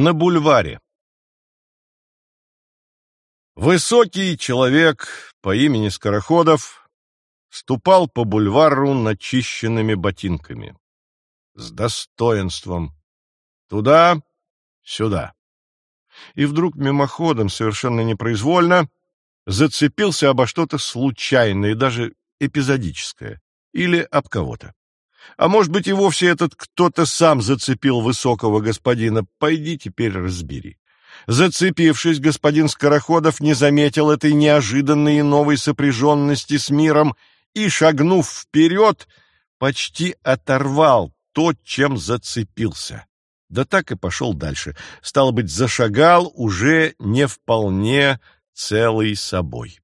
На бульваре. Высокий человек по имени Скороходов ступал по бульвару начищенными ботинками. С достоинством. Туда, сюда. И вдруг мимоходом, совершенно непроизвольно, зацепился обо что-то случайное даже эпизодическое. Или об кого-то. А может быть, и вовсе этот кто-то сам зацепил высокого господина. Пойди теперь разбери. Зацепившись, господин Скороходов не заметил этой неожиданной и новой сопряженности с миром и, шагнув вперед, почти оторвал то, чем зацепился. Да так и пошел дальше. Стало быть, зашагал уже не вполне целый собой.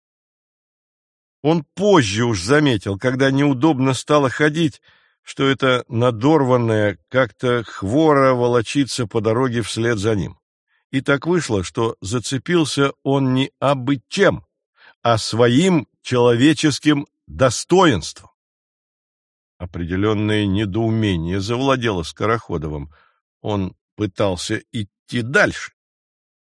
Он позже уж заметил, когда неудобно стало ходить, что это надорванное как-то хвора волочится по дороге вслед за ним. И так вышло, что зацепился он не абы чем, а своим человеческим достоинством. Определенное недоумение завладело Скороходовым. Он пытался идти дальше,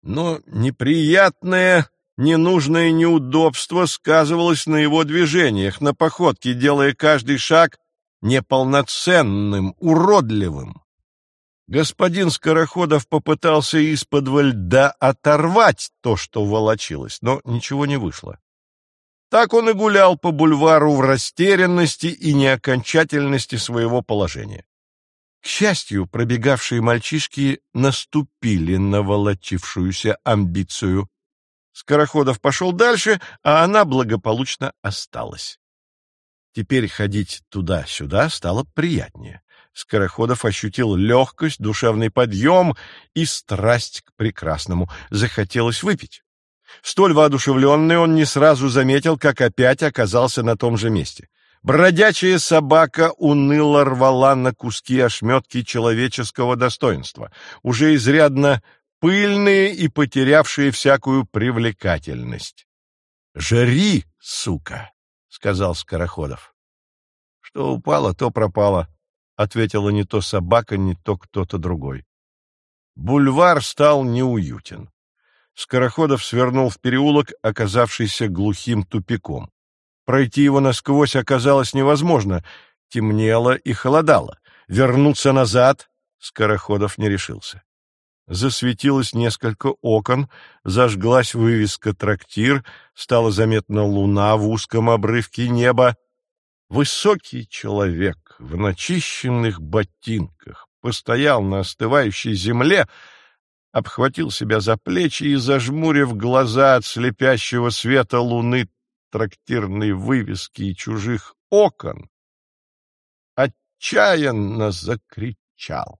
но неприятное, ненужное неудобство сказывалось на его движениях, на походке, делая каждый шаг неполноценным, уродливым. Господин Скороходов попытался из-под льда оторвать то, что волочилось, но ничего не вышло. Так он и гулял по бульвару в растерянности и неокончательности своего положения. К счастью, пробегавшие мальчишки наступили на волочившуюся амбицию. Скороходов пошел дальше, а она благополучно осталась. Теперь ходить туда-сюда стало приятнее. Скороходов ощутил легкость, душевный подъем и страсть к прекрасному. Захотелось выпить. Столь воодушевленный он не сразу заметил, как опять оказался на том же месте. Бродячая собака уныло рвала на куски ошметки человеческого достоинства, уже изрядно пыльные и потерявшие всякую привлекательность. «Жри, сука!» — сказал Скороходов. «Что упало, то пропало», — ответила не то собака, не то кто-то другой. Бульвар стал неуютен. Скороходов свернул в переулок, оказавшийся глухим тупиком. Пройти его насквозь оказалось невозможно, темнело и холодало. Вернуться назад Скороходов не решился. Засветилось несколько окон, зажглась вывеска «Трактир», стала заметна луна в узком обрывке неба. Высокий человек в начищенных ботинках постоял на остывающей земле, обхватил себя за плечи и, зажмурив глаза от слепящего света луны, трактирной вывески и чужих окон, отчаянно закричал.